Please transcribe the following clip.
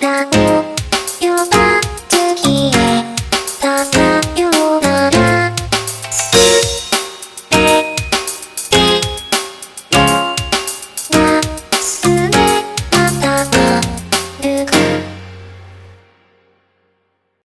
だを呼ば